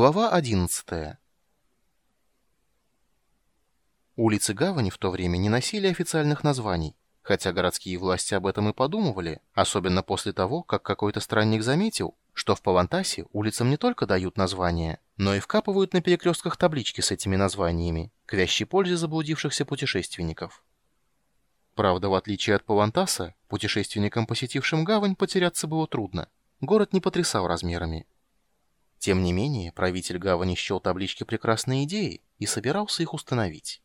Глава 11. Улицы Гавани в то время не носили официальных названий, хотя городские власти об этом и подумывали, особенно после того, как какой-то странник заметил, что в Павантасе улицам не только дают названия, но и вкапывают на перекрестках таблички с этими названиями, к вящей пользе заблудившихся путешественников. Правда, в отличие от Павантаса, путешественникам, посетившим гавань, потеряться было трудно. Город не потрясал размерами. Тем не менее, правитель гавани счел таблички прекрасной идеей и собирался их установить.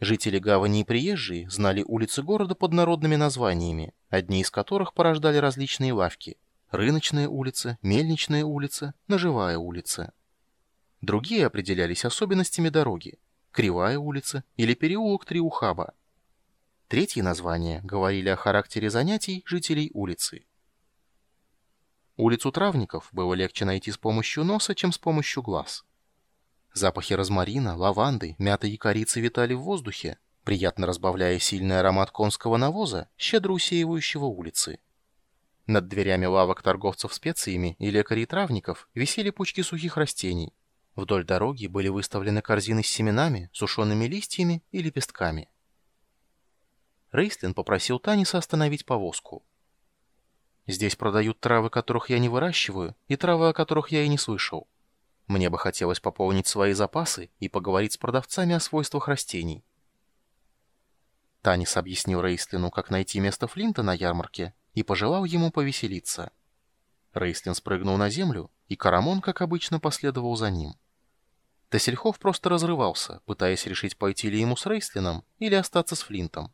Жители гавани и приезжие знали улицы города под народными названиями, одни из которых порождали различные лавки – рыночная улица, мельничная улица, ножевая улица. Другие определялись особенностями дороги – кривая улица или переулок Триухаба. Третьи названия говорили о характере занятий жителей улицы – Улицу травников было легче найти с помощью носа, чем с помощью глаз. Запахи розмарина, лаванды, мяты и корицы витали в воздухе, приятно разбавляя сильный аромат конского навоза, щедро усеивающего улицы. Над дверями лавок торговцев специями и лекарей-травников висели пучки сухих растений. Вдоль дороги были выставлены корзины с семенами, сушеными листьями и лепестками. Рейслин попросил Таниса остановить повозку. Здесь продают травы, которых я не выращиваю, и травы, о которых я и не слышал. Мне бы хотелось пополнить свои запасы и поговорить с продавцами о свойствах растений. Танис объяснил Рейслину, как найти место Флинта на ярмарке, и пожелал ему повеселиться. Рейслин спрыгнул на землю, и Карамон, как обычно, последовал за ним. Тессельхов просто разрывался, пытаясь решить, пойти ли ему с Рейслином или остаться с Флинтом.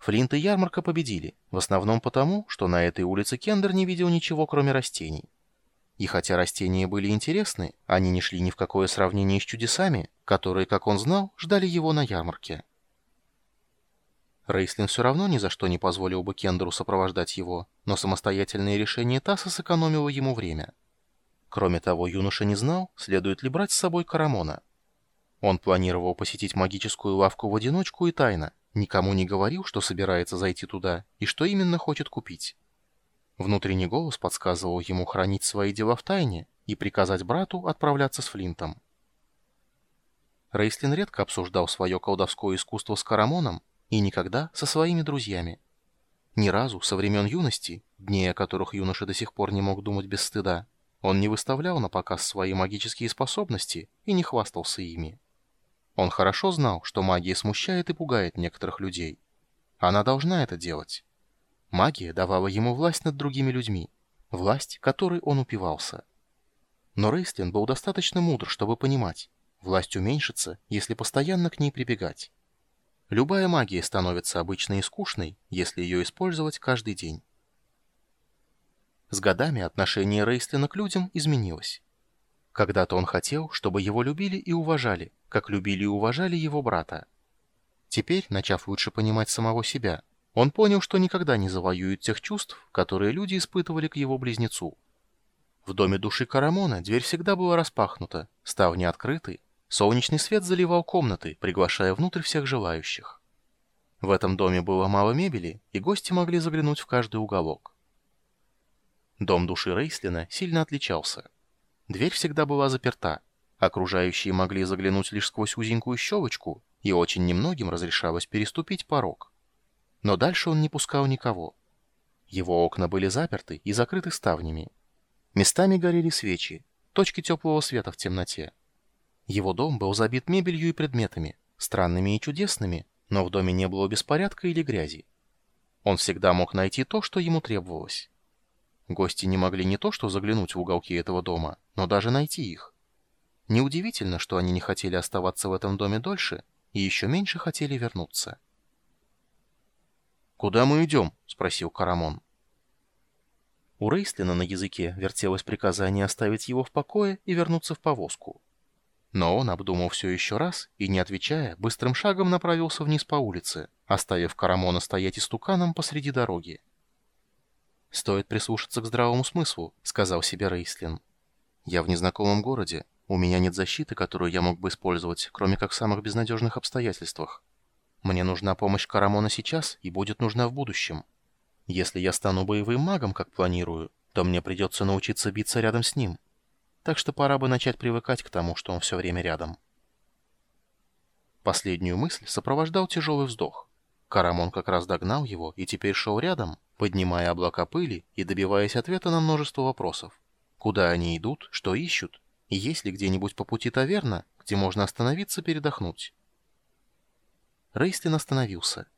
Флинт и ярмарка победили, в основном потому, что на этой улице Кендер не видел ничего, кроме растений. И хотя растения были интересны, они не шли ни в какое сравнение с чудесами, которые, как он знал, ждали его на ярмарке. Рейслин все равно ни за что не позволил бы Кендеру сопровождать его, но самостоятельное решение Тасса сэкономило ему время. Кроме того, юноша не знал, следует ли брать с собой Карамона. Он планировал посетить магическую лавку в одиночку и тайно, Никому не говорил, что собирается зайти туда и что именно хочет купить. Внутренний голос подсказывал ему хранить свои дела в тайне и приказать брату отправляться с Флинтом. Рейслин редко обсуждал свое колдовское искусство с Карамоном и никогда со своими друзьями. Ни разу со времен юности, дней о которых юноша до сих пор не мог думать без стыда, он не выставлял на показ свои магические способности и не хвастался ими. Он хорошо знал, что магия смущает и пугает некоторых людей. Она должна это делать. Магия давала ему власть над другими людьми, власть, которой он упивался. Но Рейстлин был достаточно мудр, чтобы понимать, власть уменьшится, если постоянно к ней прибегать. Любая магия становится обычной и скучной, если ее использовать каждый день. С годами отношение Рейстлина к людям изменилось. Когда-то он хотел, чтобы его любили и уважали, как любили и уважали его брата. Теперь, начав лучше понимать самого себя, он понял, что никогда не завоюет тех чувств, которые люди испытывали к его близнецу. В доме души Карамона дверь всегда была распахнута, ставни открыты, солнечный свет заливал комнаты, приглашая внутрь всех желающих. В этом доме было мало мебели, и гости могли заглянуть в каждый уголок. Дом души Рейслина сильно отличался – Дверь всегда была заперта. Окружающие могли заглянуть лишь сквозь узенькую щелочку, и очень немногим разрешалось переступить порог. Но дальше он не пускал никого. Его окна были заперты и закрыты ставнями. Местами горели свечи, точки теплого света в темноте. Его дом был забит мебелью и предметами, странными и чудесными, но в доме не было беспорядка или грязи. Он всегда мог найти то, что ему требовалось. Гости не могли не то что заглянуть в уголки этого дома, но даже найти их. Неудивительно, что они не хотели оставаться в этом доме дольше и еще меньше хотели вернуться. «Куда мы идем?» — спросил Карамон. У Рейслина на языке вертелось приказание оставить его в покое и вернуться в повозку. Но он обдумал все еще раз и, не отвечая, быстрым шагом направился вниз по улице, оставив Карамона стоять истуканом посреди дороги. «Стоит прислушаться к здравому смыслу», — сказал себе Рейслин. «Я в незнакомом городе. У меня нет защиты, которую я мог бы использовать, кроме как в самых безнадежных обстоятельствах. Мне нужна помощь Карамона сейчас и будет нужна в будущем. Если я стану боевым магом, как планирую, то мне придется научиться биться рядом с ним. так что пора бы начать привыкать к тому, что он все время рядом. Последнюю мысль сопровождал тяжелый вздох. Карамон как раз догнал его и теперь шел рядом, поднимая облака пыли и добиваясь ответа на множество вопросов. Куда они идут, что ищут, есть ли где-нибудь по пути таверна, где можно остановиться передохнуть. Рейстлин остановился.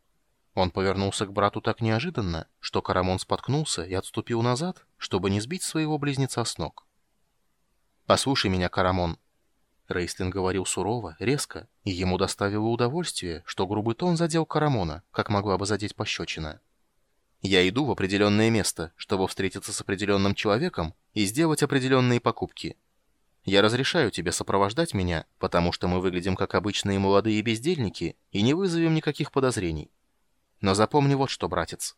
Он повернулся к брату так неожиданно, что Карамон споткнулся и отступил назад, чтобы не сбить своего близнеца с ног. «Послушай меня, Карамон». Рейстлин говорил сурово, резко, и ему доставило удовольствие, что грубый тон задел Карамона, как могла бы задеть пощечина. «Я иду в определенное место, чтобы встретиться с определенным человеком и сделать определенные покупки. Я разрешаю тебе сопровождать меня, потому что мы выглядим как обычные молодые бездельники и не вызовем никаких подозрений. Но запомни вот что, братец.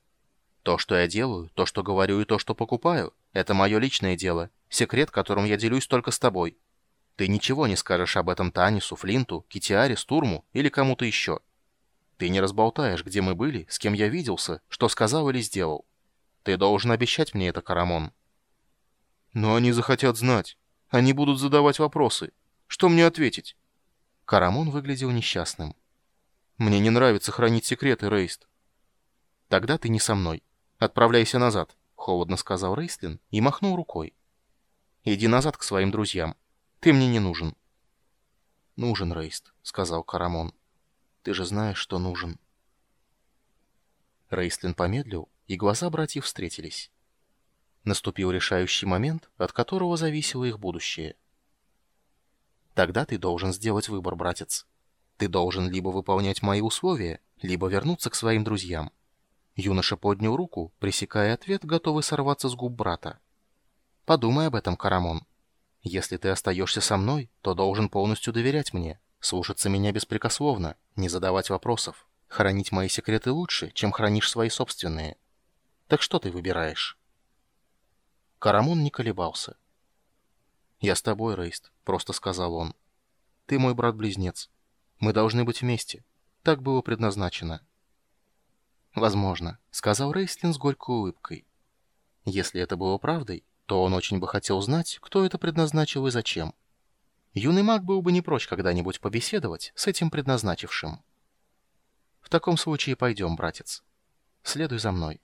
То, что я делаю, то, что говорю и то, что покупаю, это мое личное дело, секрет, которым я делюсь только с тобой. Ты ничего не скажешь об этом Танису, Флинту, Китиаре, Стурму или кому-то еще. Ты не разболтаешь, где мы были, с кем я виделся, что сказал или сделал. Ты должен обещать мне это, Карамон. Но они захотят знать. Они будут задавать вопросы. Что мне ответить? Карамон выглядел несчастным. Мне не нравится хранить секреты, Рейст. Тогда ты не со мной. Отправляйся назад, холодно сказал Рейстлин и махнул рукой. Иди назад к своим друзьям. Ты мне не нужен. Нужен, Рейст, сказал Карамон. Ты же знаешь, что нужен. Рейстлин помедлил, и глаза братьев встретились. Наступил решающий момент, от которого зависело их будущее. Тогда ты должен сделать выбор, братец. Ты должен либо выполнять мои условия, либо вернуться к своим друзьям. Юноша поднял руку, пресекая ответ, готовый сорваться с губ брата. Подумай об этом, Карамон. Если ты остаешься со мной, то должен полностью доверять мне, слушаться меня беспрекословно, не задавать вопросов, хранить мои секреты лучше, чем хранишь свои собственные. Так что ты выбираешь? Карамон не колебался. «Я с тобой, Рейст», — просто сказал он. «Ты мой брат-близнец. Мы должны быть вместе. Так было предназначено». «Возможно», — сказал Рейстлин с горькой улыбкой. Если это было правдой, то он очень бы хотел знать, кто это предназначил и зачем. Юный маг был бы не прочь когда-нибудь побеседовать с этим предназначившим. «В таком случае пойдем, братец. Следуй за мной».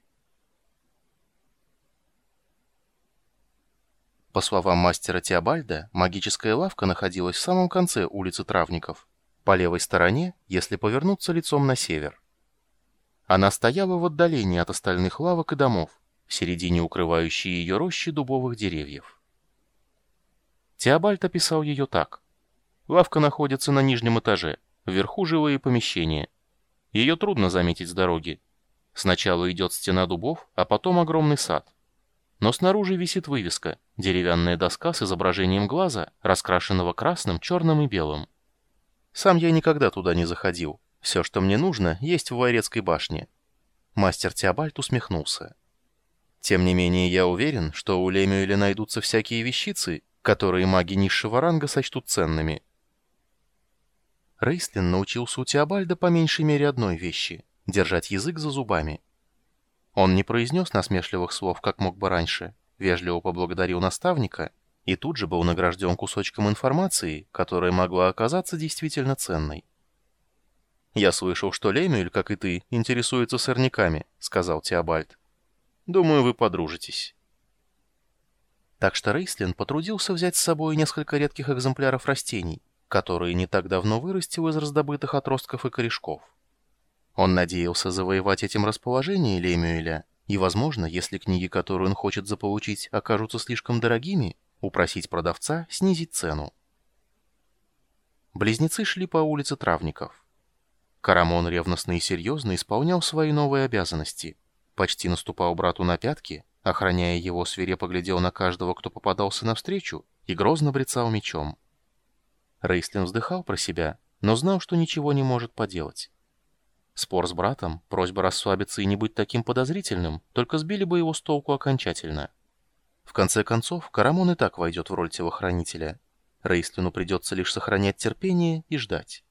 По словам мастера Теобальда, магическая лавка находилась в самом конце улицы Травников, по левой стороне, если повернуться лицом на север. Она стояла в отдалении от остальных лавок и домов, в середине укрывающей ее рощи дубовых деревьев. Теобальд описал ее так. Лавка находится на нижнем этаже, вверху жилые помещения. Ее трудно заметить с дороги. Сначала идет стена дубов, а потом огромный сад. Но снаружи висит вывеска, деревянная доска с изображением глаза, раскрашенного красным, черным и белым. Сам я никогда туда не заходил. Все, что мне нужно, есть в Вайрецкой башне. Мастер Теобальд усмехнулся. Тем не менее, я уверен, что у Лемюэля найдутся всякие вещицы, которые маги низшего ранга сочтут ценными. Рейстлин научился у Теобальда по меньшей мере одной вещи — держать язык за зубами. Он не произнес насмешливых слов, как мог бы раньше, вежливо поблагодарил наставника и тут же был награжден кусочком информации, которая могла оказаться действительно ценной. «Я слышал, что Лемюэль, как и ты, интересуется сорняками», — сказал Теобальд. «Думаю, вы подружитесь». Так что Рейслин потрудился взять с собой несколько редких экземпляров растений, которые не так давно вырастил из раздобытых отростков и корешков. Он надеялся завоевать этим расположение Лемюэля, и, возможно, если книги, которые он хочет заполучить, окажутся слишком дорогими, упросить продавца снизить цену. Близнецы шли по улице Травников. Карамон ревностно и серьезно исполнял свои новые обязанности. Почти наступал брату на пятки, охраняя его, свирепо глядел на каждого, кто попадался навстречу, и грозно брецал мечом. Рейслин вздыхал про себя, но знал, что ничего не может поделать. Спор с братом, просьба расслабиться и не быть таким подозрительным, только сбили бы его с толку окончательно. В конце концов, Карамон и так войдет в роль телохранителя. Рейстлину придется лишь сохранять терпение и ждать.